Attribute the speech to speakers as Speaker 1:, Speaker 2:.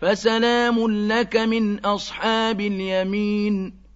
Speaker 1: فسلام لك من أصحاب اليمين.